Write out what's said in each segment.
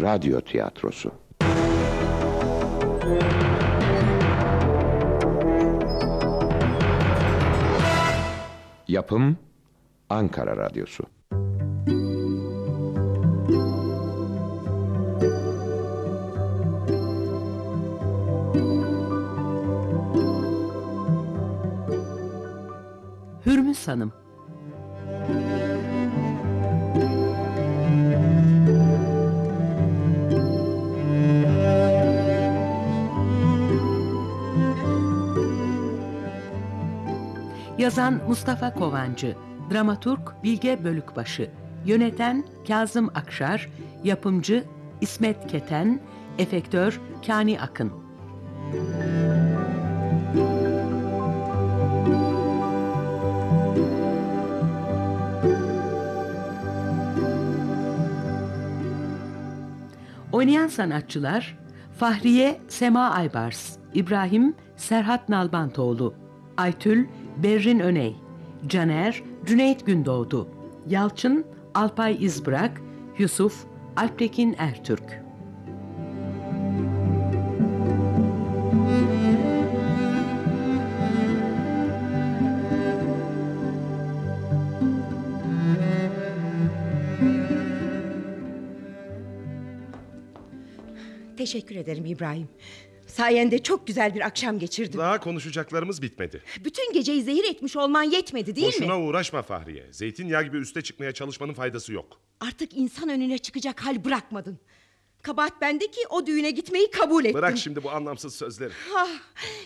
Radyo tiyatrosu. Yapım Ankara Radyosu. Hürmüz Hanım Yazan Mustafa Kovancı Dramaturg Bilge Bölükbaşı Yöneten Kazım Akşar Yapımcı İsmet Keten Efektör Kani Akın. Oynayan sanatçılar Fahriye Sema Aybars, İbrahim Serhat Nalbantoğlu, Aytül Berrin Öney, Caner Cüneyt Gündoğdu, Yalçın Alpay İzbırak, Yusuf Alptekin Ertürk. Teşekkür ederim İbrahim. Sayende çok güzel bir akşam geçirdim. Daha konuşacaklarımız bitmedi. Bütün geceyi zehir etmiş olman yetmedi değil Boşuna mi? uğraşma Fahriye. Zeytinyağı gibi üste çıkmaya çalışmanın faydası yok. Artık insan önüne çıkacak hal bırakmadın. Kabahat bende ki o düğüne gitmeyi kabul ettim. Bırak şimdi bu anlamsız sözleri. Ah,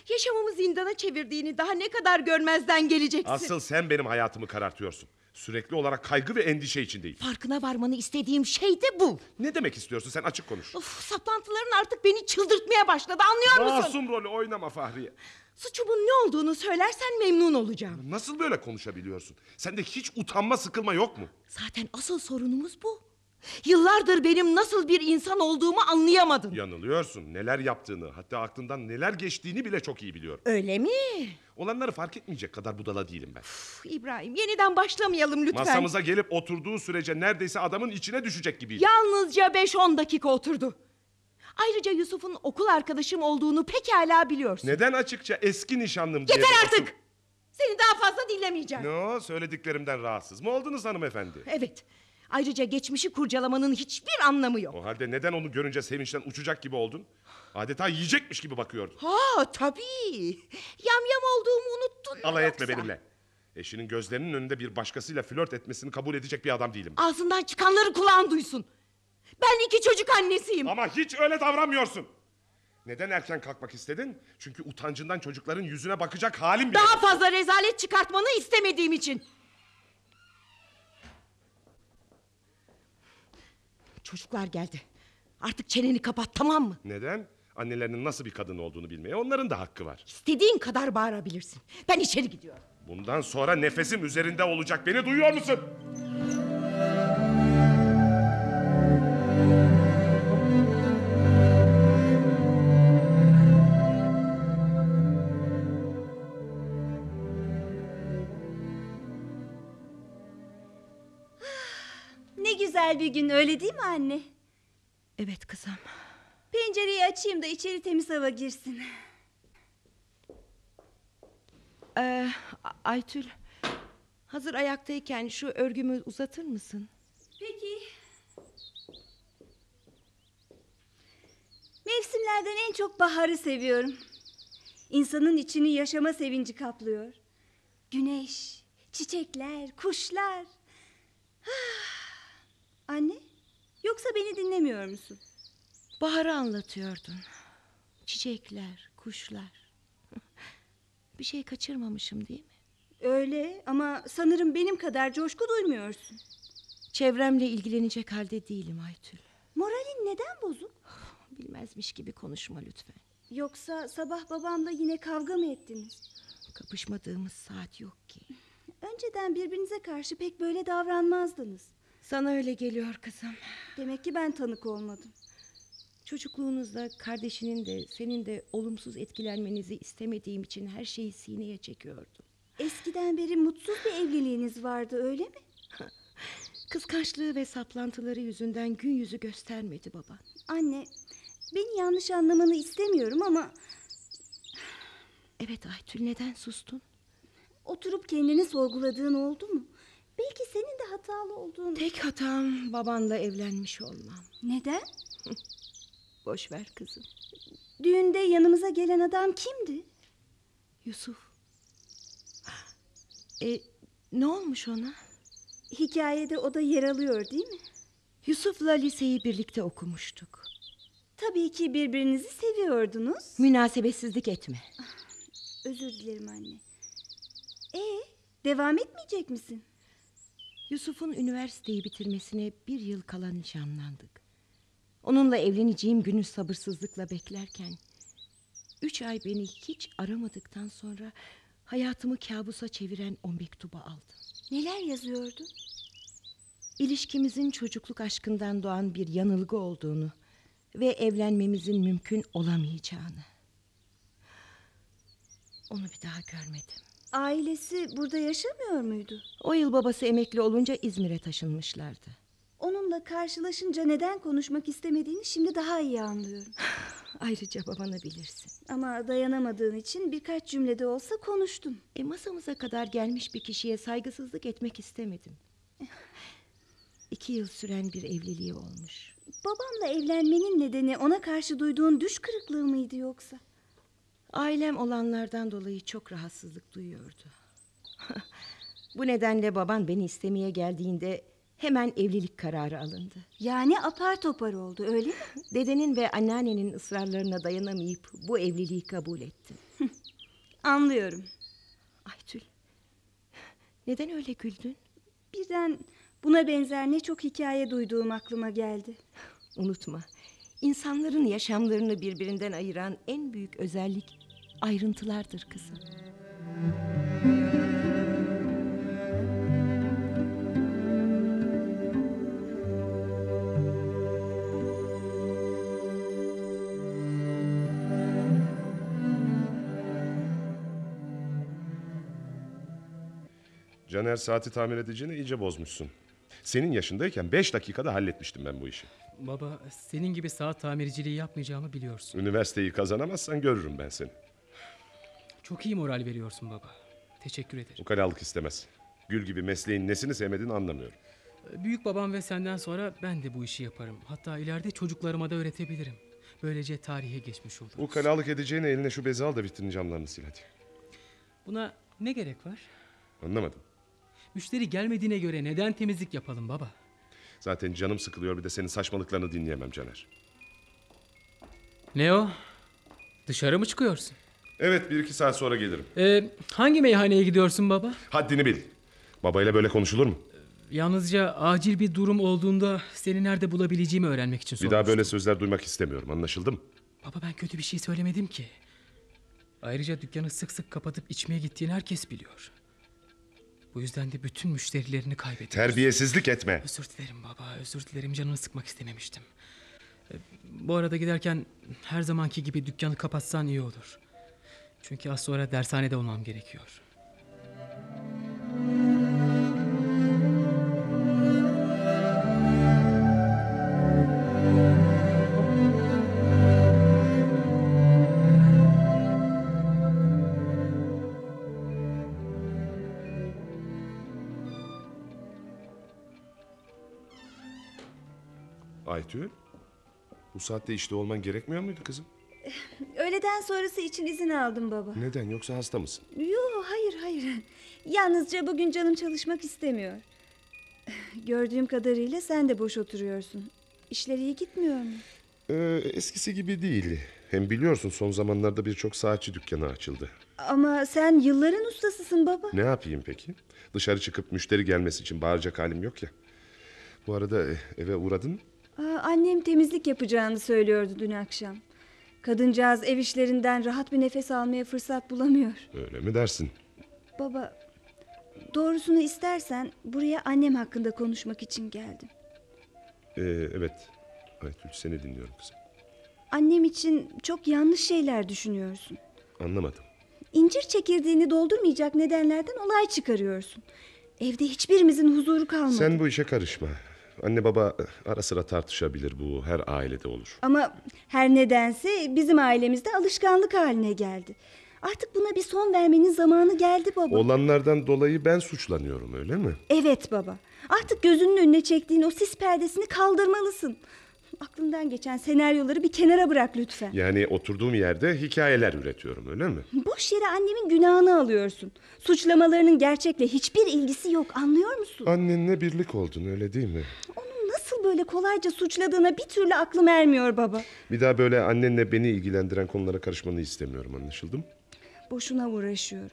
yaşamımı zindana çevirdiğini daha ne kadar görmezden geleceksin. Asıl sen benim hayatımı karartıyorsun. Sürekli olarak kaygı ve endişe içindeyim. Farkına varmanı istediğim şey de bu. Ne demek istiyorsun sen açık konuş. Of, saplantıların artık beni çıldırtmaya başladı anlıyor musun? Masum rolü oynama Fahriye. Suçumun ne olduğunu söylersen memnun olacağım. Nasıl böyle konuşabiliyorsun? Sende hiç utanma sıkılma yok mu? Zaten asıl sorunumuz bu. Yıllardır benim nasıl bir insan olduğumu anlayamadın. Yanılıyorsun. Neler yaptığını hatta aklından neler geçtiğini bile çok iyi biliyorum. Öyle mi? Olanları fark etmeyecek kadar budala değilim ben. Uf, İbrahim yeniden başlamayalım lütfen. Masamıza gelip oturduğu sürece neredeyse adamın içine düşecek gibiydi. Yalnızca 5-10 dakika oturdu. Ayrıca Yusuf'un okul arkadaşım olduğunu pekala biliyorsun. Neden açıkça eski nişanlım diye... Yeter artık! Seni daha fazla dinlemeyeceğim. Ne o? Söylediklerimden rahatsız mı oldunuz hanımefendi? Evet. Ayrıca geçmişi kurcalamanın hiçbir anlamı yok. O halde neden onu görünce sevinçten uçacak gibi oldun? Adeta yiyecekmiş gibi bakıyordun. Ha tabii. Yamyam olduğumu unuttun mu Alay yoksa? etme benimle. Eşinin gözlerinin önünde bir başkasıyla flört etmesini kabul edecek bir adam değilim. Ağzından çıkanları kulağın duysun. Ben iki çocuk annesiyim. Ama hiç öyle davranmıyorsun. Neden erken kalkmak istedin? Çünkü utancından çocukların yüzüne bakacak halim bile. Daha yok. fazla rezalet çıkartmanı istemediğim için. Çocuklar geldi. Artık çeneni kapat tamam mı? Neden? Annelerinin nasıl bir kadın olduğunu bilmeye onların da hakkı var. İstediğin kadar bağırabilirsin. Ben içeri gidiyorum. Bundan sonra nefesim üzerinde olacak. Beni duyuyor musun? Güzel bir gün öyle değil mi anne? Evet kızım. Pencereyi açayım da içeri temiz hava girsin. Ee, Aytül. Hazır ayaktayken şu örgümü uzatır mısın? Peki. Mevsimlerden en çok baharı seviyorum. İnsanın içini yaşama sevinci kaplıyor. Güneş, çiçekler, kuşlar. Ah! Anne, yoksa beni dinlemiyor musun? Baharı anlatıyordun. Çiçekler, kuşlar. Bir şey kaçırmamışım değil mi? Öyle ama sanırım benim kadar coşku duymuyorsun. Çevremle ilgilenecek halde değilim Aytül. Moralin neden bozuk? Bilmezmiş gibi konuşma lütfen. Yoksa sabah babamla yine kavga mı ettiniz? Kapışmadığımız saat yok ki. Önceden birbirinize karşı pek böyle davranmazdınız. Sana öyle geliyor kızım. Demek ki ben tanık olmadım. Çocukluğunuzda kardeşinin de senin de olumsuz etkilenmenizi istemediğim için her şeyi sineye çekiyordum. Eskiden beri mutsuz bir evliliğiniz vardı öyle mi? Kıskançlığı ve saplantıları yüzünden gün yüzü göstermedi baban. Anne, beni yanlış anlamanı istemiyorum ama Evet Aytül neden sustun? oturup kendini sorguladığın oldu mu? Belki senin de hatalı olduğun... Tek hatam babanla evlenmiş olmam. Neden? Boş ver kızım. Düğünde yanımıza gelen adam kimdi? Yusuf. E, ne olmuş ona? Hikayede o da yer alıyor değil mi? Yusuf'la liseyi birlikte okumuştuk. Tabii ki birbirinizi seviyordunuz. Münasebetsizlik etme. Özür dilerim anne. E devam etmeyecek misin? Yusuf'un üniversiteyi bitirmesine bir yıl kala nişanlandık. Onunla evleneceğim günü sabırsızlıkla beklerken... ...üç ay beni hiç aramadıktan sonra... ...hayatımı kabusa çeviren o mektubu aldım. Neler yazıyordu? İlişkimizin çocukluk aşkından doğan bir yanılgı olduğunu... ...ve evlenmemizin mümkün olamayacağını. Onu bir daha görmedim. Ailesi burada yaşamıyor muydu? O yıl babası emekli olunca İzmir'e taşınmışlardı. Onunla karşılaşınca neden konuşmak istemediğini şimdi daha iyi anlıyorum. Ayrıca babanı bilirsin. Ama dayanamadığın için birkaç cümlede olsa konuştun. E masamıza kadar gelmiş bir kişiye saygısızlık etmek istemedim. İki yıl süren bir evliliği olmuş. Babamla evlenmenin nedeni ona karşı duyduğun düş kırıklığı mıydı yoksa? Ailem olanlardan dolayı çok rahatsızlık duyuyordu. Bu nedenle baban beni istemeye geldiğinde hemen evlilik kararı alındı. Yani apar topar oldu öyle mi? Dedenin ve anneannenin ısrarlarına dayanamayıp bu evliliği kabul ettim. Anlıyorum. Aytül, neden öyle güldün? Birden buna benzer ne çok hikaye duyduğum aklıma geldi. Unutma, insanların yaşamlarını birbirinden ayıran en büyük özellik ayrıntılardır kızım. Caner saati tamir edeceğini iyice bozmuşsun. Senin yaşındayken beş dakikada halletmiştim ben bu işi. Baba senin gibi saat tamirciliği yapmayacağımı biliyorsun. Üniversiteyi kazanamazsan görürüm ben seni. Çok iyi moral veriyorsun baba. Teşekkür ederim. Ukalalık istemez. Gül gibi mesleğin nesini sevmediğini anlamıyorum. Büyük babam ve senden sonra ben de bu işi yaparım. Hatta ileride çocuklarıma da öğretebilirim. Böylece tarihe geçmiş oluruz. Ukalalık edeceğine eline şu bezi al da vitrin camlarını sil hadi. Buna ne gerek var? Anlamadım. Müşteri gelmediğine göre neden temizlik yapalım baba? Zaten canım sıkılıyor bir de senin saçmalıklarını dinleyemem Caner. Ne o? Dışarı mı çıkıyorsun? Evet bir iki saat sonra gelirim. Ee, hangi meyhaneye gidiyorsun baba? Haddini bil. Babayla böyle konuşulur mu? Yalnızca acil bir durum olduğunda seni nerede bulabileceğimi öğrenmek için Bir sormuştum. daha böyle sözler duymak istemiyorum anlaşıldı mı? Baba ben kötü bir şey söylemedim ki. Ayrıca dükkanı sık sık kapatıp içmeye gittiğini herkes biliyor. Bu yüzden de bütün müşterilerini kaybediyor. Terbiyesizlik etme. Özür dilerim baba, özür dilerim canını sıkmak istememiştim. Ee, Bu arada giderken her zamanki gibi dükkanı kapatsan iyi olur. Çünkü az sonra dershanede olmam gerekiyor. Aytül, bu saatte işte olman gerekmiyor muydu kızım? Öğleden sonrası için izin aldım baba. Neden yoksa hasta mısın? Yok hayır hayır. Yalnızca bugün canım çalışmak istemiyor. Gördüğüm kadarıyla sen de boş oturuyorsun. İşler iyi gitmiyor mu? Ee, eskisi gibi değil. Hem biliyorsun son zamanlarda birçok saatçi dükkanı açıldı. Ama sen yılların ustasısın baba. Ne yapayım peki? Dışarı çıkıp müşteri gelmesi için bağıracak halim yok ya. Bu arada e, eve uğradın mı? Aa, annem temizlik yapacağını söylüyordu dün akşam. Kadıncağız ev işlerinden rahat bir nefes almaya fırsat bulamıyor. Öyle mi dersin? Baba, doğrusunu istersen buraya annem hakkında konuşmak için geldim. Ee, evet. Aytül seni dinliyorum kızım. Annem için çok yanlış şeyler düşünüyorsun. Anlamadım. İncir çekirdeğini doldurmayacak nedenlerden olay çıkarıyorsun. Evde hiçbirimizin huzuru kalmadı. Sen bu işe karışma. Anne baba ara sıra tartışabilir bu her ailede olur. Ama her nedense bizim ailemizde alışkanlık haline geldi. Artık buna bir son vermenin zamanı geldi baba. Olanlardan dolayı ben suçlanıyorum öyle mi? Evet baba. Artık gözünün önüne çektiğin o sis perdesini kaldırmalısın. Aklından geçen senaryoları bir kenara bırak lütfen. Yani oturduğum yerde hikayeler üretiyorum öyle mi? Boş yere annemin günahını alıyorsun. Suçlamalarının gerçekle hiçbir ilgisi yok anlıyor musun? Annenle birlik oldun öyle değil mi? Onu nasıl böyle kolayca suçladığına bir türlü aklım ermiyor baba. Bir daha böyle annenle beni ilgilendiren konulara karışmanı istemiyorum anlaşıldı mı? Boşuna uğraşıyorum.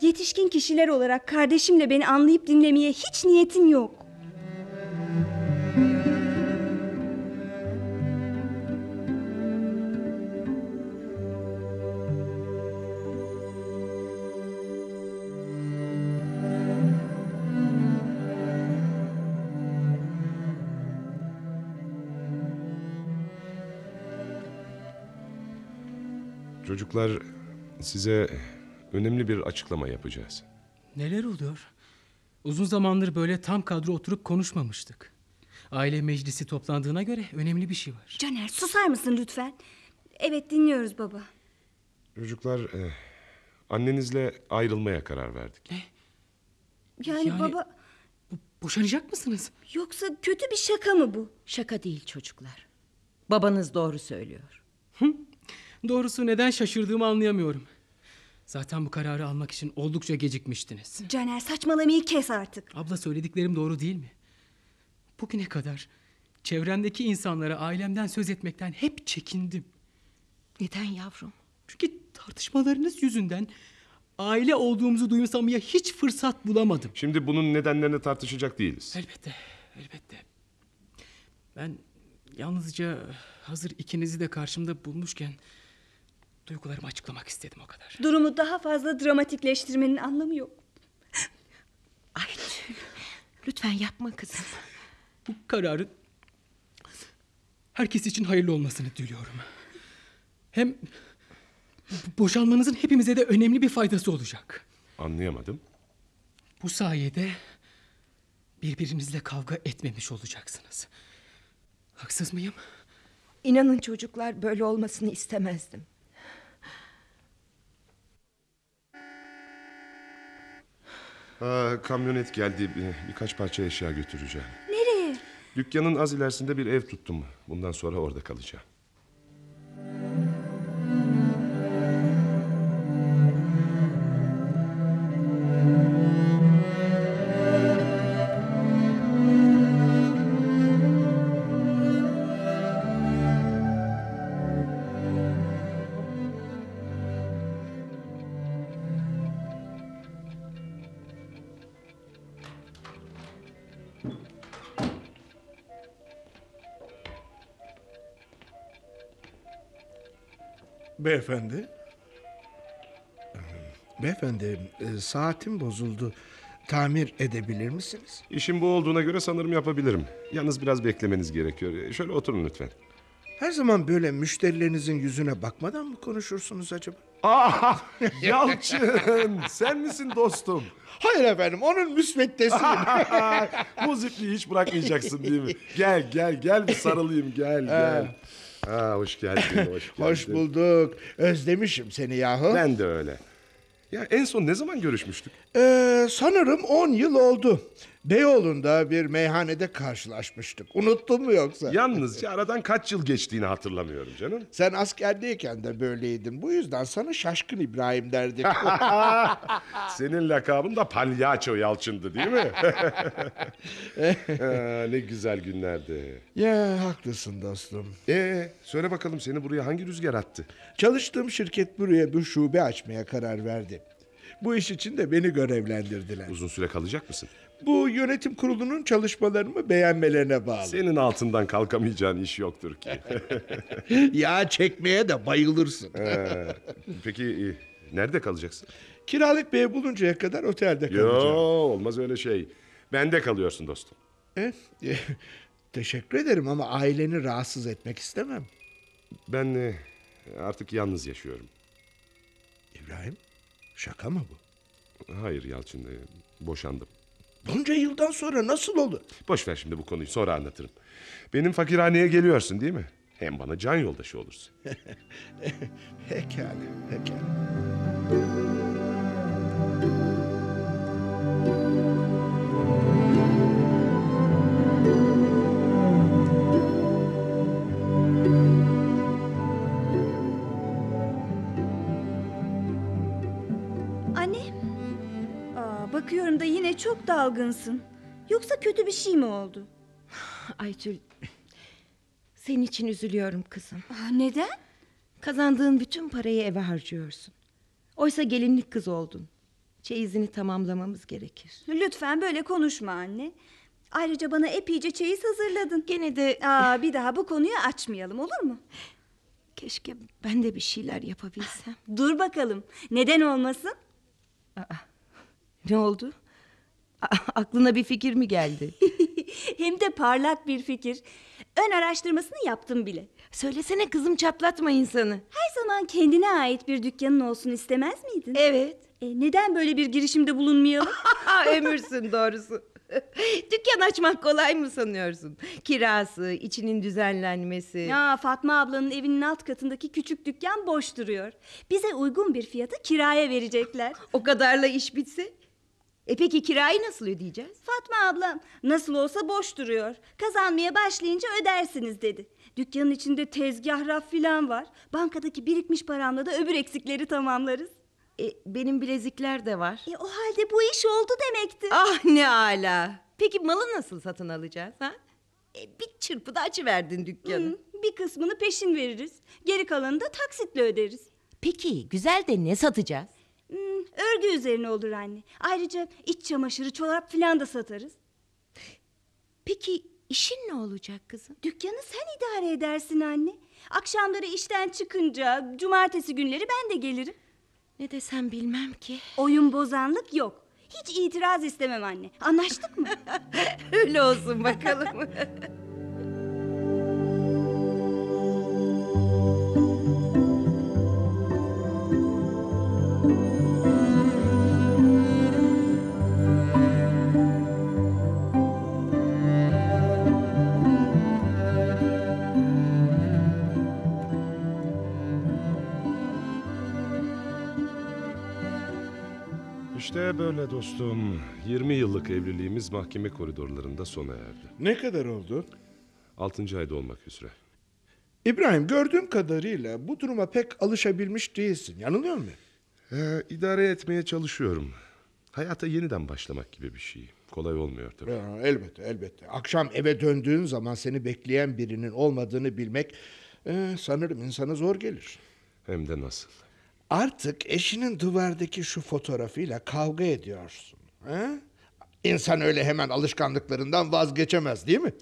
Yetişkin kişiler olarak kardeşimle beni anlayıp dinlemeye hiç niyetin yok. Çocuklar size önemli bir açıklama yapacağız. Neler oluyor? Uzun zamandır böyle tam kadro oturup konuşmamıştık. Aile meclisi toplandığına göre önemli bir şey var. Caner susar mısın lütfen? Evet dinliyoruz baba. Çocuklar eh, annenizle ayrılmaya karar verdik. Yani, Yani- baba boşanacak mısınız? yoksa kötü bir şaka mı bu? Şaka değil çocuklar. Babanız doğru söylüyor. Doğrusu neden şaşırdığımı anlayamıyorum. Zaten bu kararı almak için oldukça gecikmiştiniz. Caner saçmalamayı kes artık. Abla söylediklerim doğru değil mi? Bugüne kadar çevremdeki insanlara ailemden söz etmekten hep çekindim. Neden yavrum? Çünkü tartışmalarınız yüzünden aile olduğumuzu duyumsamaya hiç fırsat bulamadım. Şimdi bunun nedenlerini tartışacak değiliz. Elbette, elbette. Ben yalnızca hazır ikinizi de karşımda bulmuşken duygularımı açıklamak istedim o kadar. Durumu daha fazla dramatikleştirmenin anlamı yok. Aytül. Lütfen yapma kızım. Bu kararın herkes için hayırlı olmasını diliyorum. Hem boşanmanızın hepimize de önemli bir faydası olacak. Anlayamadım. Bu sayede birbirinizle kavga etmemiş olacaksınız. Haksız mıyım? İnanın çocuklar böyle olmasını istemezdim. Ha, kamyonet geldi. Bir- Birkaç parça eşya götüreceğim. Nereye? Dükkanın az ilerisinde bir ev tuttum. Bundan sonra orada kalacağım. Beyefendi. Beyefendi, e, saatim bozuldu. Tamir edebilir misiniz? İşim bu olduğuna göre sanırım yapabilirim. Yalnız biraz beklemeniz gerekiyor. E, Şöyle oturun lütfen. Her zaman böyle müşterilerinizin yüzüne bakmadan mı konuşursunuz acaba? Aa, Yalçın sen misin dostum? Hayır efendim, onun müsveddesiyim. Bu zipliği hiç bırakmayacaksın değil mi? Gel gel gel bir sarılayım gel gel. Ha, hoş geldin hoş geldin. Hoş bulduk. Özlemişim seni yahu. Ben de öyle. Ya en son ne zaman görüşmüştük? Ee, sanırım 10 yıl oldu. Beyoğlu'nda bir meyhanede karşılaşmıştık. Unuttun mu yoksa? Yalnızca aradan kaç yıl geçtiğini hatırlamıyorum canım. Sen askerdeyken de böyleydin. Bu yüzden sana şaşkın İbrahim derdik. Senin lakabın da Palyaço Yalçın'dı değil mi? Ha, ne güzel günlerdi. ya haklısın dostum. Ee, söyle bakalım seni buraya hangi rüzgar attı? Çalıştığım şirket buraya bir şube açmaya karar verdi. Bu iş için de beni görevlendirdiler. Uzun süre kalacak mısın? Bu yönetim kurulunun çalışmalarımı beğenmelerine bağlı. Senin altından kalkamayacağın iş yoktur ki. Yağ çekmeye de bayılırsın. Ee, peki e, nerede kalacaksın? Kiralık bir ev buluncaya kadar otelde Yo kalacağım. olmaz öyle şey. Bende kalıyorsun dostum. Eh, eh, teşekkür ederim ama aileni rahatsız etmek istemem. Ben e, artık yalnız yaşıyorum. İbrahim, şaka mı bu? Hayır Yalçın, e, boşandım. Bunca yıldan sonra nasıl olur? Boş ver şimdi bu konuyu sonra anlatırım. Benim fakirhaneye geliyorsun değil mi? Hem bana can yoldaşı olursun. Pekala, pekala. Yine çok dalgınsın. Yoksa kötü bir şey mi oldu? Aytül senin için üzülüyorum kızım. Aa, neden? Kazandığın bütün parayı eve harcıyorsun. Oysa gelinlik kız oldun. Çeyizini tamamlamamız gerekir. Lütfen böyle konuşma anne. Ayrıca bana epeyce çeyiz hazırladın. Gene de Aa, bir daha bu konuyu açmayalım olur mu? keşke ben de bir şeyler yapabilsem. Dur bakalım. Neden olmasın? Ne oldu? Aklına bir fikir mi geldi? Hem de parlak bir fikir. Ön araştırmasını yaptım bile. Söylesene kızım çatlatma insanı. Her zaman kendine ait bir dükkanın olsun istemez miydin? Evet. E, neden böyle bir girişimde bulunmayalım? Ömürsün doğrusu. Dükkan açmak kolay mı sanıyorsun? Kirası, içinin düzenlenmesi. ya Fatma ablanın evinin alt katındaki küçük dükkan boş duruyor. Bize uygun bir fiyata kiraya verecekler. O kadarla iş bitse. E peki kirayı nasıl ödeyeceğiz? Fatma ablam nasıl olsa boş duruyor. Kazanmaya başlayınca ödersiniz dedi. Dükkanın içinde tezgah raf filan var. Bankadaki birikmiş paramla da öbür eksikleri tamamlarız. E, benim bilezikler de var. E, o halde bu iş oldu demektir. Ah ne ala. Peki malı nasıl satın alacağız ha? E, bir çırpıda açıverdin dükkanı. Hı, bir kısmını peşin veririz. Geri kalanını da taksitle öderiz. Peki güzel de ne satacağız? Örgü üzerine olur anne. Ayrıca iç çamaşırı, çorap filan da satarız. Peki işin ne olacak kızım? Dükkanı sen idare edersin anne. Akşamları işten çıkınca, cumartesi günleri ben de gelirim. Ne desem bilmem ki. Oyun bozanlık yok. Hiç itiraz istemem anne. Anlaştık mı? Öyle olsun bakalım. Böyle dostum. 20 yıllık evliliğimiz mahkeme koridorlarında sona erdi. Ne kadar oldu? 6. ayda olmak üzere. İbrahim gördüğüm kadarıyla bu duruma pek alışabilmiş değilsin. Yanılıyor muyum? Ee, idare etmeye çalışıyorum. Hayata yeniden başlamak gibi bir şey. Kolay olmuyor tabii. Ya, elbette elbette. Akşam eve döndüğün zaman seni bekleyen birinin olmadığını bilmek e, sanırım insana zor gelir. Hem de nasıl. Artık eşinin duvardaki şu fotoğrafıyla kavga ediyorsun. He? İnsan öyle hemen alışkanlıklarından vazgeçemez değil mi?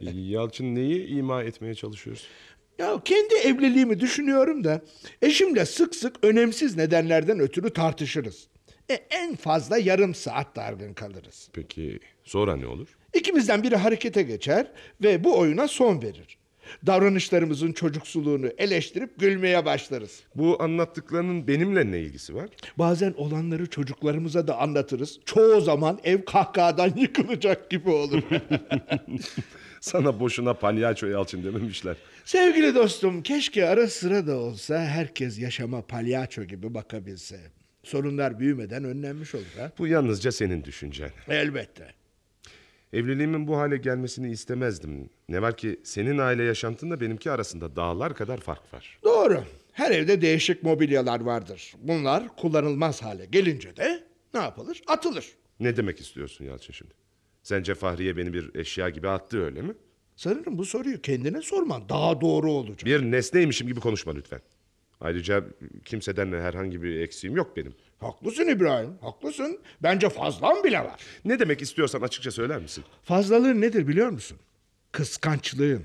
Yalçın neyi ima etmeye çalışıyorsun? ya kendi evliliğimi düşünüyorum da eşimle sık sık önemsiz nedenlerden ötürü tartışırız. E, en fazla yarım saat dargın kalırız. Peki sonra ne olur? İkimizden biri harekete geçer ve bu oyuna son verir. Davranışlarımızın çocuksuluğunu eleştirip gülmeye başlarız. Bu anlattıklarının benimle ne ilgisi var? Bazen olanları çocuklarımıza da anlatırız. Çoğu zaman ev kahkahadan yıkılacak gibi olur. Sana boşuna palyaço Yalçın dememişler. Sevgili dostum, keşke ara sıra da olsa herkes yaşama palyaço gibi bakabilse. Sorunlar büyümeden önlenmiş olur ha? Bu yalnızca senin düşüncen. Elbette. Evliliğimin bu hale gelmesini istemezdim. Ne var ki senin aile yaşantınla benimki arasında dağlar kadar fark var. Doğru. Her evde değişik mobilyalar vardır. Bunlar kullanılmaz hale gelince de ne yapılır? Atılır. Ne demek istiyorsun Yalçın şimdi? Sence Fahriye beni bir eşya gibi attı öyle mi? Sanırım bu soruyu kendine sorman daha doğru olacak. Bir nesneymişim gibi konuşma lütfen. Ayrıca kimseden herhangi bir eksiğim yok benim. Haklısın İbrahim, haklısın. Bence fazlan bile var. Ne demek istiyorsan açıkça söyler misin? Fazlalığın nedir biliyor musun? Kıskançlığın.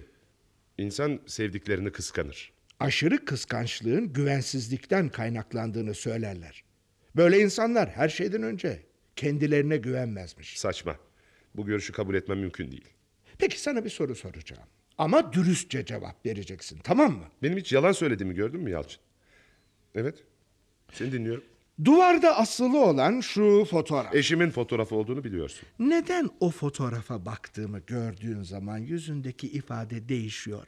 İnsan sevdiklerini kıskanır. Aşırı kıskançlığın güvensizlikten kaynaklandığını söylerler. Böyle insanlar her şeyden önce kendilerine güvenmezmiş. Saçma. Bu görüşü kabul etmem mümkün değil. Peki sana bir soru soracağım. Ama dürüstçe cevap vereceksin, tamam mı? Benim hiç yalan söylediğimi gördün mü Yalçın? Evet. Seni dinliyorum. Duvarda asılı olan şu fotoğraf. Eşimin fotoğrafı olduğunu biliyorsun. Neden o fotoğrafa baktığımı gördüğün zaman yüzündeki ifade değişiyor?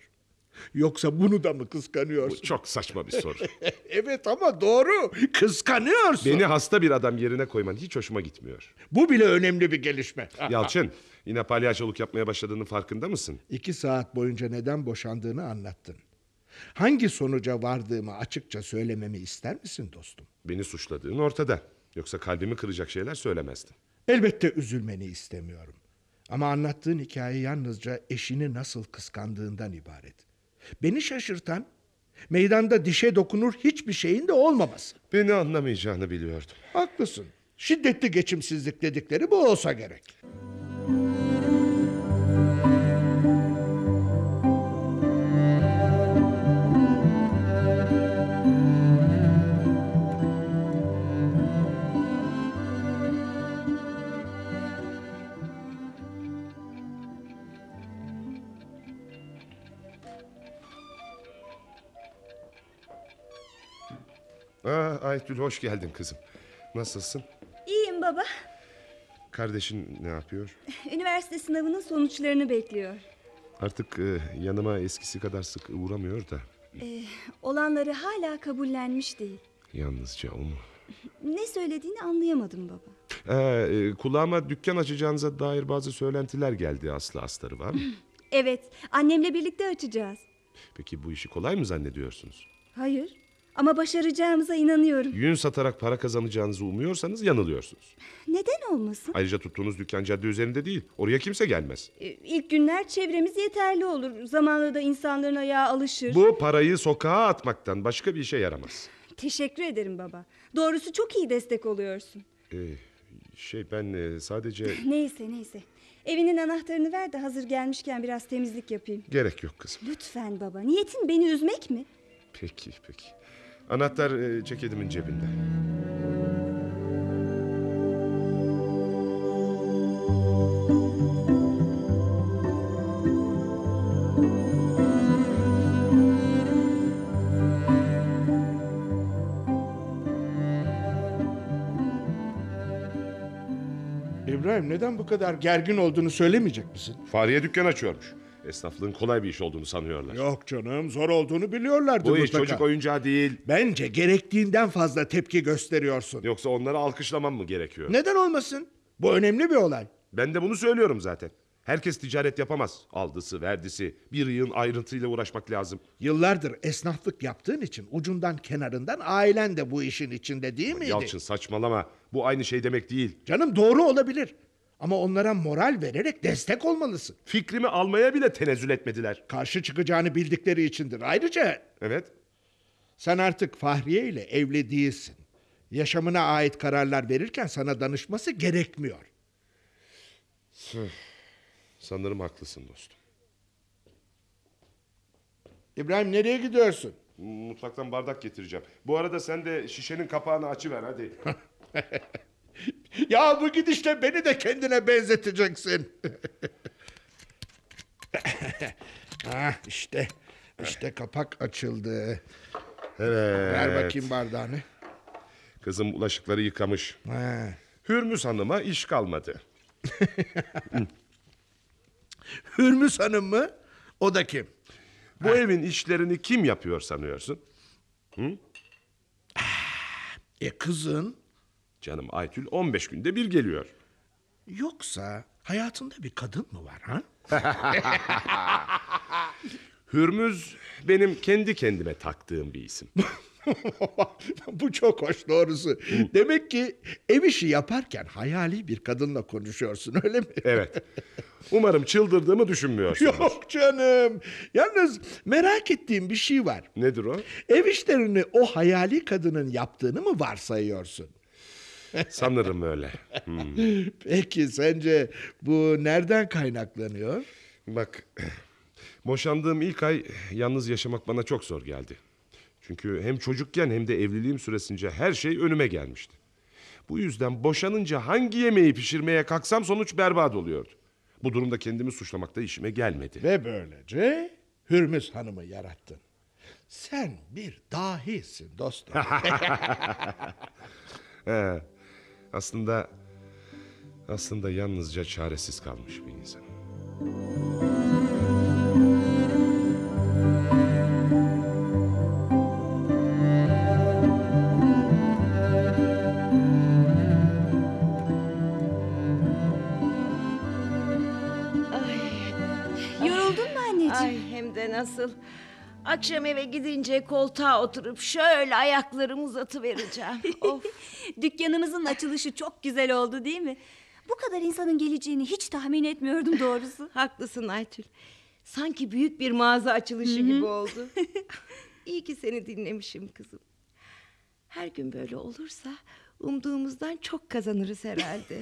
Yoksa bunu da mı kıskanıyorsun? Bu çok saçma bir soru. evet ama doğru. Kıskanıyorsun. Beni hasta bir adam yerine koyman hiç hoşuma gitmiyor. Bu bile önemli bir gelişme. Yalçın, yine palyaçoluk yapmaya başladığının farkında mısın? İki saat boyunca neden boşandığını anlattın. Hangi sonuca vardığımı açıkça söylememi ister misin dostum? Beni suçladığın ortada. Yoksa kalbimi kıracak şeyler söylemezdin. Elbette üzülmeni istemiyorum. Ama anlattığın hikaye yalnızca eşini nasıl kıskandığından ibaret. Beni şaşırtan meydanda dişe dokunur hiçbir şeyin de olmaması. Beni anlamayacağını biliyordum. Haklısın. Şiddetli geçimsizlik dedikleri bu olsa gerek. Aa, Aytül hoş geldin kızım. Nasılsın? İyiyim baba. Kardeşin ne yapıyor? Üniversite sınavının sonuçlarını bekliyor. Artık e, yanıma eskisi kadar sık uğramıyor da. Olanları hala kabullenmiş değil. Yalnızca o mu? Ne söylediğini anlayamadım baba. Ee, e, kulağıma dükkan açacağınıza dair bazı söylentiler geldi Aslı astarı var mı? Evet, annemle birlikte açacağız. Peki bu işi kolay mı zannediyorsunuz? Hayır, ama başaracağımıza inanıyorum. Yün satarak para kazanacağınızı umuyorsanız yanılıyorsunuz. Neden olmasın? Ayrıca tuttuğunuz dükkan cadde üzerinde değil. Oraya kimse gelmez. Ee, İlk günler çevremiz yeterli olur. Zamanla da insanların ayağı alışır. Bu parayı sokağa atmaktan başka bir işe yaramaz. Teşekkür ederim baba. Doğrusu çok iyi destek oluyorsun. Ee, şey ben e, sadece... Neyse neyse. Evinin anahtarını ver de hazır gelmişken biraz temizlik yapayım. Gerek yok kızım. Lütfen baba. Niyetin beni üzmek mi? Peki peki. Anahtar e, ceketimin cebinde. İbrahim neden bu kadar gergin olduğunu söylemeyecek misin? Fahriye dükkan açıyormuş. Esnaflığın kolay bir iş olduğunu sanıyorlar. Yok canım zor olduğunu biliyorlardı Bu iş mutlaka. çocuk oyuncağı değil. Bence gerektiğinden fazla tepki gösteriyorsun. Yoksa onları alkışlamam mı gerekiyor? Neden olmasın? Bu önemli bir olay. Ben de bunu söylüyorum zaten. Herkes ticaret yapamaz. Aldısı, verdisi, bir yığın ayrıntıyla uğraşmak lazım. Yıllardır esnaflık yaptığın için ucundan kenarından ailen de bu işin içinde değil miydi? Yalçın saçmalama. Bu aynı şey demek değil. Canım doğru olabilir. Ama onlara moral vererek destek olmalısın. Fikrimi almaya bile tenezzül etmediler. Karşı çıkacağını bildikleri içindir. Ayrıca Evet. sen artık Fahriye ile evli değilsin. Yaşamına ait kararlar verirken sana danışması gerekmiyor. Sanırım haklısın dostum. İbrahim nereye gidiyorsun? Mutfaktan bardak getireceğim. Bu arada sen de şişenin kapağını açıver hadi. Ya bu gidişle beni de kendine benzeteceksin. ah işte. işte kapak açıldı. Evet. Ver bakayım bardağını. Kızım bulaşıkları yıkamış. Ha. Hürmüz Hanım'a iş kalmadı. Hürmüz Hanım mı? O da kim? Bu evin işlerini kim yapıyor sanıyorsun? E kızın. Canım Aytül 15 günde bir geliyor. Yoksa hayatında bir kadın mı var ha? Hürmüz benim kendi kendime taktığım bir isim. Bu çok hoş doğrusu. Demek ki ev işi yaparken hayali bir kadınla konuşuyorsun öyle mi? Evet. Umarım çıldırdığımı düşünmüyorsun. Yok canım. Yalnız merak ettiğim bir şey var. Nedir o? Ev işlerini o hayali kadının yaptığını mı varsayıyorsun? Sanırım öyle. Hmm. Peki sence bu nereden kaynaklanıyor? Bak, boşandığım ilk ay yalnız yaşamak bana çok zor geldi. Çünkü hem çocukken hem de evliliğim süresince her şey önüme gelmişti. Bu yüzden boşanınca hangi yemeği pişirmeye kalksam sonuç berbat oluyordu. Bu durumda kendimi suçlamak da işime gelmedi. Ve böylece Hürmüz Hanım'ı yarattın. Sen bir dahisin dostum. Aslında aslında yalnızca çaresiz kalmış bir insan. Yoruldun mu anneciğim? Ay hem de nasıl. Akşam eve gidince koltuğa oturup şöyle ayaklarımı uzatıvereceğim. of. Dükkanımızın açılışı çok güzel oldu değil mi? Bu kadar insanın geleceğini hiç tahmin etmiyordum doğrusu. Haklısın Aytül. Sanki büyük bir mağaza açılışı gibi oldu. İyi ki seni dinlemişim kızım. Her gün böyle olursa umduğumuzdan çok kazanırız herhalde.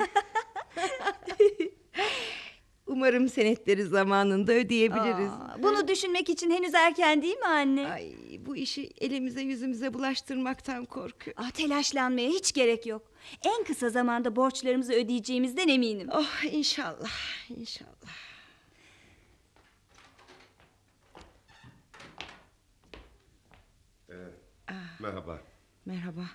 Umarım senetleri zamanında ödeyebiliriz. Aa, bunu düşünmek için henüz erken değil mi anne? Ay bu işi elimize yüzümüze bulaştırmaktan korkuyorum. Ah, telaşlanmaya hiç gerek yok. En kısa zamanda borçlarımızı ödeyeceğimizden eminim. Oh inşallah inşallah. Merhaba, Merhaba.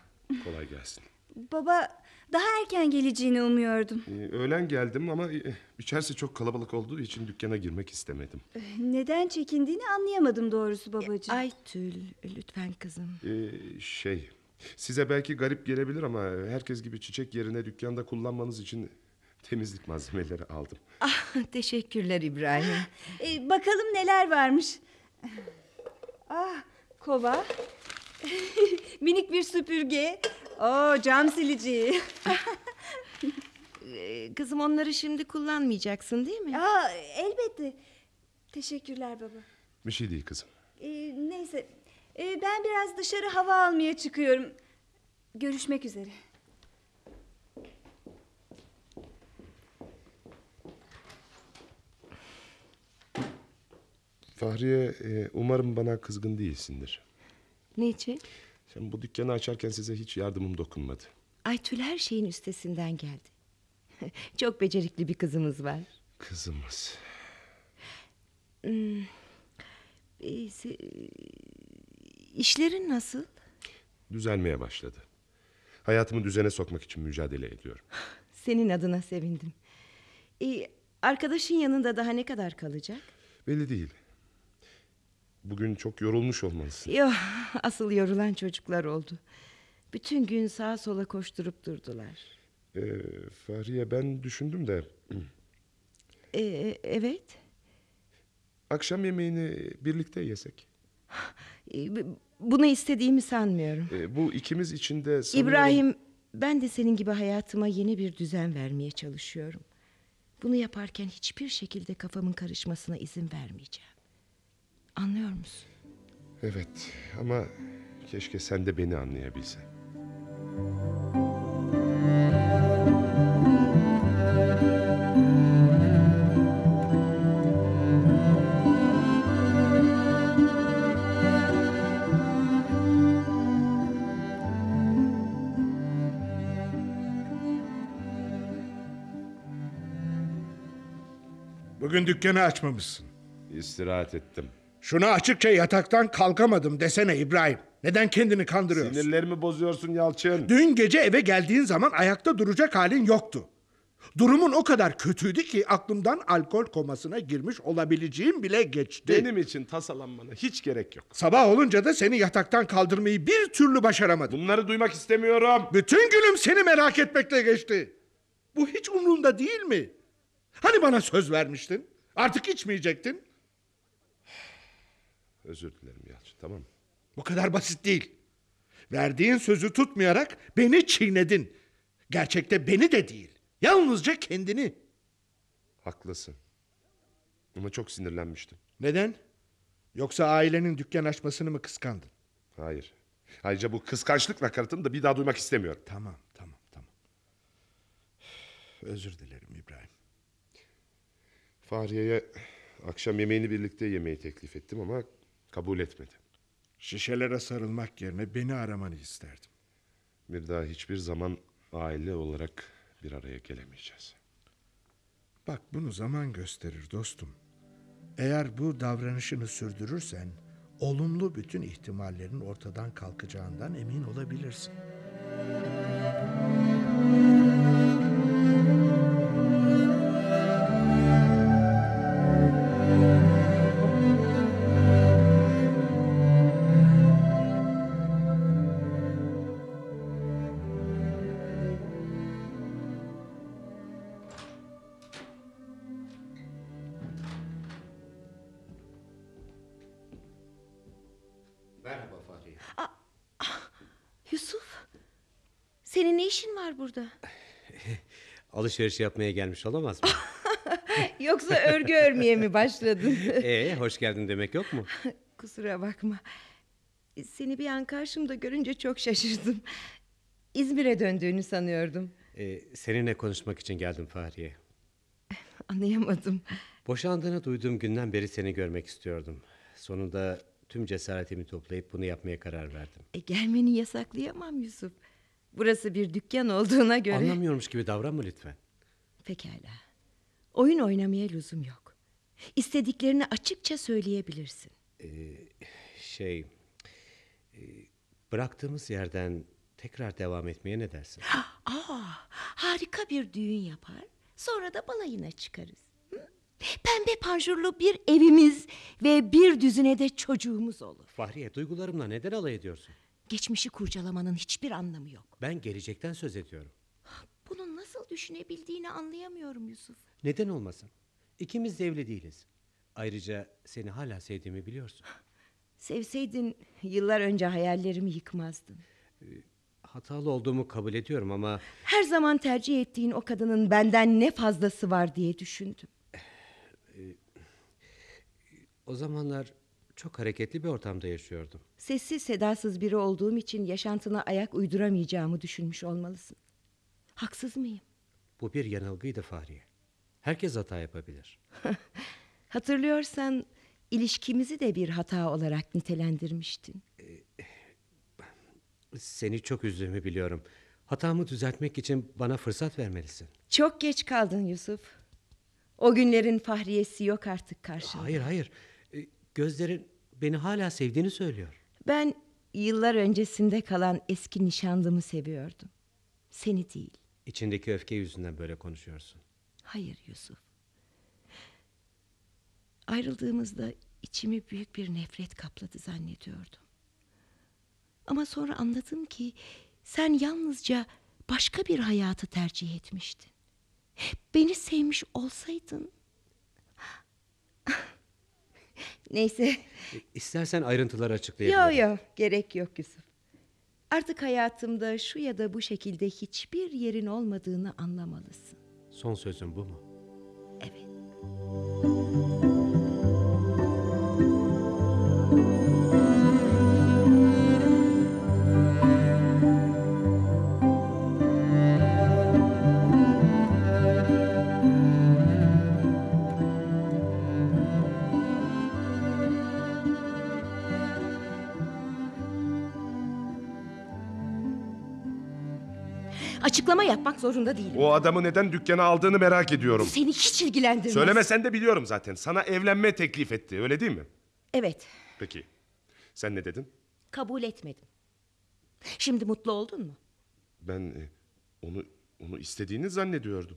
kolay gelsin. Baba daha erken geleceğini umuyordum. Ee, öğlen geldim ama e, içerisi çok kalabalık olduğu için dükkana girmek istemedim. Neden çekindiğini anlayamadım doğrusu babacığım. Aytül lütfen kızım. Ee, şey, size belki garip gelebilir ama herkes gibi çiçek yerine dükkanda kullanmanız için temizlik malzemeleri aldım. Ah, teşekkürler İbrahim. Ee, bakalım neler varmış. Ah kova. Minik bir süpürge. Oo cam silici. Ee, Kızım onları şimdi kullanmayacaksın değil mi? Aa, elbette. Teşekkürler baba. Bir şey değil kızım. Ee, neyse Ee, ben biraz dışarı hava almaya çıkıyorum. Görüşmek üzere. Fahriye, e, umarım bana kızgın değilsindir. Niçin? Sen bu dükkanı açarken size hiç yardımım dokunmadı. Aytül her şeyin üstesinden geldi. Çok becerikli bir kızımız var. Kızımız. Ee, se- işlerin nasıl? Düzelmeye başladı. Hayatımı düzene sokmak için mücadele ediyorum. Senin adına sevindim. Ee, arkadaşın yanında daha ne kadar kalacak? Belli değil. Bugün çok yorulmuş olmalısın. Yok, asıl yorulan çocuklar oldu. Bütün gün sağa sola koşturup durdular. Ee, Fahriye ben düşündüm de... Ee, evet. Akşam yemeğini birlikte yesek. Ee, bunu istediğimi sanmıyorum. Ee, bu ikimiz için de sanıyorum... İbrahim, ben de senin gibi hayatıma yeni bir düzen vermeye çalışıyorum. Bunu yaparken hiçbir şekilde kafamın karışmasına izin vermeyeceğim. Anlıyor musun? Evet ama keşke sen de beni anlayabilsen. Bugün dükkanı açmamışsın. İstirahat ettim. Şunu açıkça yataktan kalkamadım desene İbrahim. Neden kendini kandırıyorsun? Sinirlerimi bozuyorsun Yalçın. Dün gece eve geldiğin zaman ayakta duracak halin yoktu. Durumun o kadar kötüydü ki aklımdan alkol komasına girmiş olabileceğim bile geçti. Benim için tasalanmana hiç gerek yok. Sabah olunca da seni yataktan kaldırmayı bir türlü başaramadım. Bunları duymak istemiyorum. Bütün günüm seni merak etmekle geçti. Bu hiç umrunda değil mi? Hani bana söz vermiştin? Artık içmeyecektin. Özür dilerim Yalçın tamam mı? Bu kadar basit değil. Verdiğin sözü tutmayarak beni çiğnedin. Gerçekte beni de değil. Yalnızca kendini. Haklısın. Ama çok sinirlenmiştim. Neden? Yoksa ailenin dükkan açmasını mı kıskandın? Hayır. Ayrıca bu kıskançlık nakaratını da bir daha duymak istemiyorum. Tamam, tamam, tamam. Özür dilerim İbrahim. Fahriye'ye akşam yemeğini birlikte yemeği teklif ettim ama kabul etmedi. Şişelere sarılmak yerine beni aramanı isterdim. Bir daha hiçbir zaman aile olarak bir araya gelemeyeceğiz. Bak bunu zaman gösterir dostum. Eğer bu davranışını sürdürürsen olumlu bütün ihtimallerin ortadan kalkacağından emin olabilirsin. Senin ne işin var burada? Alışveriş yapmaya gelmiş olamaz mı? Yoksa örgü örmeye mi başladın? Ee, hoş geldin demek yok mu? Kusura bakma. Seni bir an karşımda görünce çok şaşırdım. İzmir'e döndüğünü sanıyordum. Ee, seninle konuşmak için geldim Fahriye. Anlayamadım. Boşandığını duyduğum günden beri seni görmek istiyordum. Sonunda tüm cesaretimi toplayıp bunu yapmaya karar verdim. E, gelmeni yasaklayamam Yusuf. Burası bir dükkan olduğuna göre. Anlamıyormuş gibi davranma lütfen. Pekala. Oyun oynamaya lüzum yok. İstediklerini açıkça söyleyebilirsin. Şey... e, bıraktığımız yerden tekrar devam etmeye ne dersin? Aa, harika bir düğün yapar. Sonra da balayına çıkarız. Hı? Pembe panjurlu bir evimiz ve bir düzine de çocuğumuz olur. Fahriye duygularımla neden alay ediyorsun? Geçmişi kurcalamanın hiçbir anlamı yok. Ben gelecekten söz ediyorum. Bunu nasıl düşünebildiğini anlayamıyorum Yusuf. Neden olmasın? İkimiz de evli değiliz. Ayrıca seni hala sevdiğimi biliyorsun. Sevseydin yıllar önce hayallerimi yıkmazdın. Hatalı olduğumu kabul ediyorum ama Her zaman tercih ettiğin o kadının benden ne fazlası var diye düşündüm. o zamanlar çok hareketli bir ortamda yaşıyordum. Sessiz sedasız biri olduğum için yaşantına ayak uyduramayacağımı düşünmüş olmalısın. Haksız mıyım? Bu bir yanılgıydı Fahriye. Herkes hata yapabilir. Hatırlıyorsan ilişkimizi de bir hata olarak nitelendirmiştin. Seni çok üzdüğümü biliyorum. Hatamı düzeltmek için bana fırsat vermelisin. Çok geç kaldın Yusuf. O günlerin fahriyesi yok artık karşında. Hayır hayır. Gözlerin beni hala sevdiğini söylüyor. Ben yıllar öncesinde kalan eski nişanlımı seviyordum. Seni değil. İçindeki öfke yüzünden böyle konuşuyorsun. Hayır Yusuf. Ayrıldığımızda içimi büyük bir nefret kapladı zannediyordum. Ama sonra anladım ki sen yalnızca başka bir hayatı tercih etmiştin. Beni sevmiş olsaydın... Neyse. İstersen ayrıntıları açıklayabilirim. yo gerek yok Yusuf. Artık hayatımda şu ya da bu şekilde hiçbir yerin olmadığını anlamalısın. Son sözün bu mu? Zorunda değilim. O adamı neden dükkana aldığını merak ediyorum. Seni hiç ilgilendirmez. Söylemesen de biliyorum zaten. Sana evlenme teklif etti öyle değil mi? Evet, Peki. Sen ne dedin? kabul etmedim. Şimdi mutlu oldun mu? Ben e, onu onu istediğini zannediyordum.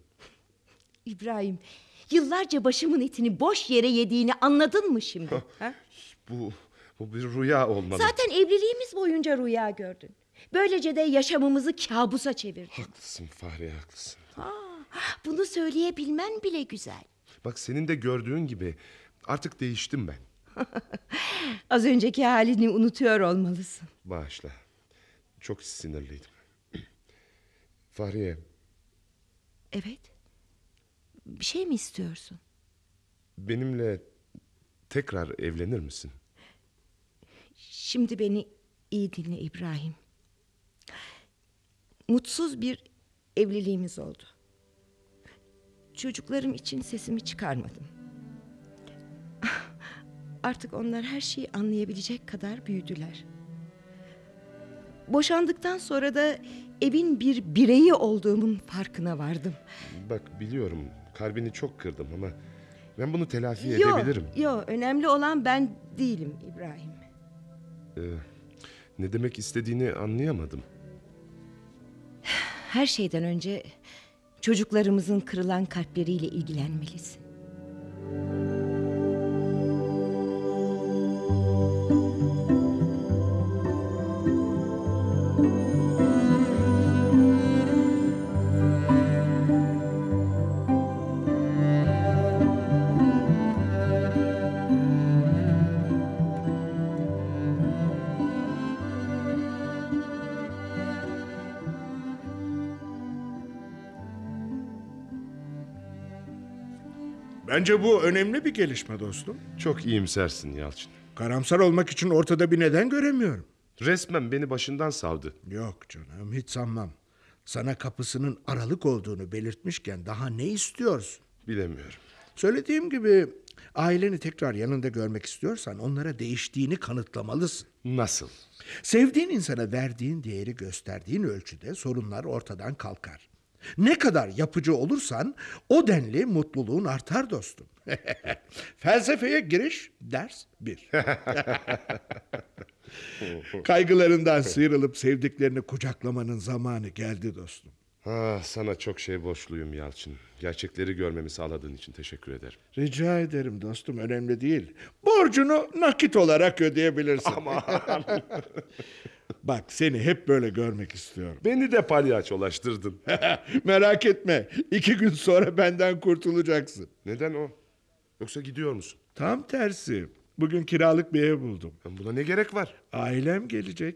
İbrahim, yıllarca başımın etini boş yere yediğini anladın mı şimdi? ha? Bu bu bir rüya olmalı. Zaten evliliğimiz boyunca rüya gördün. Böylece de yaşamımızı kabusa çevirdin. Haklısın Fahriye haklısın. Bunu söyleyebilmen bile güzel. Bak senin de gördüğün gibi artık değiştim ben. Az önceki halini unutuyor olmalısın. Bağışla. Çok sinirliydim. Fahriye Evet. Bir şey mi istiyorsun? benimle tekrar evlenir misin? Şimdi beni iyi dinle İbrahim. Mutsuz bir evliliğimiz oldu. Çocuklarım için sesimi çıkarmadım. Artık onlar her şeyi anlayabilecek kadar büyüdüler. Boşandıktan sonra da evin bir bireyi olduğumun farkına vardım. Bak biliyorum kalbini çok kırdım ama ben bunu telafi Yo, edebilirim. yo, önemli olan ben değilim İbrahim. Ee, ne demek istediğini anlayamadım. Her şeyden önce çocuklarımızın kırılan kalpleriyle ilgilenmelisin. Bence bu önemli bir gelişme dostum. Çok iyimsersin Yalçın. Karamsar olmak için ortada bir neden göremiyorum. Resmen beni başından savdı. Yok canım hiç sanmam. Sana kapısının aralık olduğunu belirtmişken daha ne istiyorsun? Bilemiyorum. Söylediğim gibi aileni tekrar yanında görmek istiyorsan onlara değiştiğini kanıtlamalısın. Nasıl? Sevdiğin insana verdiğin değeri gösterdiğin ölçüde sorunlar ortadan kalkar. Ne kadar yapıcı olursan o denli mutluluğun artar dostum. Felsefeye giriş ders bir. Kaygılarından sıyrılıp sevdiklerini kucaklamanın zamanı geldi dostum. Ah, sana çok şey borçluyum Yalçın. Gerçekleri görmemi sağladığın için teşekkür ederim. Rica ederim dostum önemli değil. Borcunu nakit olarak ödeyebilirsin. Bak seni hep böyle görmek istiyorum. Beni de palyaçolaştırdın. Merak etme. iki gün sonra benden kurtulacaksın. Neden o? Yoksa gidiyor musun? Tam tersi. Bugün kiralık bir ev buldum. Buna ne gerek var? Ailem gelecek.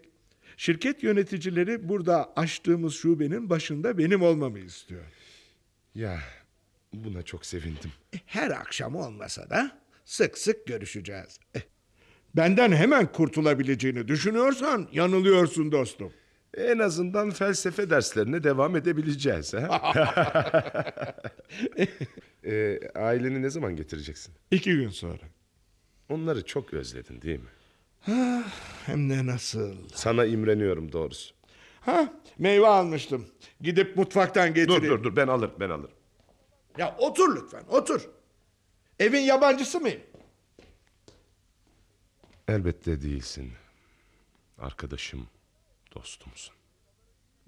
Şirket yöneticileri burada açtığımız şubenin başında benim olmamı istiyor. Ya buna çok sevindim. Her akşam olmasa da sık sık görüşeceğiz. Benden hemen kurtulabileceğini düşünüyorsan yanılıyorsun dostum. En azından felsefe derslerine devam edebileceğiz. Ha? Ee, aileni ne zaman getireceksin? İki gün sonra. Onları çok özledin değil mi? Hem de nasıl. Sana imreniyorum doğrusu. Ha, meyve almıştım. Gidip mutfaktan getireyim. Dur dur dur ben alırım ben alırım. Ya otur lütfen otur. Evin yabancısı mıyım? Elbette değilsin. Arkadaşım, dostumsun.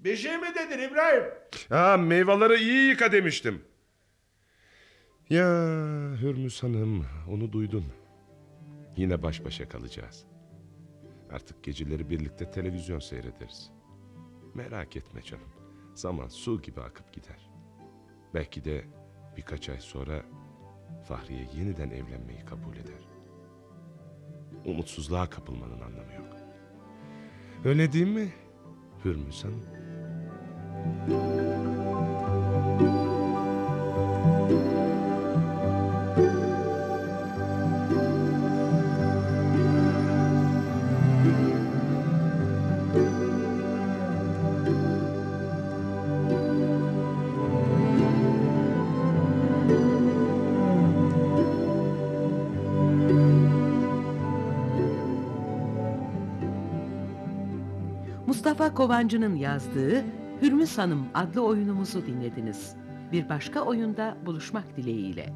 Bir şey mi dedin İbrahim? Ha meyveleri iyi yıka demiştim. Ya Hürmüz Hanım onu duydun. Yine baş başa kalacağız. Artık geceleri birlikte televizyon seyrederiz. Merak etme canım. Zaman su gibi akıp gider. Belki de birkaç ay sonra Fahriye yeniden evlenmeyi kabul eder. Umutsuzluğa kapılmanın anlamı yok. Öyle değil mi Hürmüz Hanım? Kovancı'nın yazdığı Hürmüz Hanım adlı oyunumuzu dinlediniz. Bir başka oyunda buluşmak dileğiyle.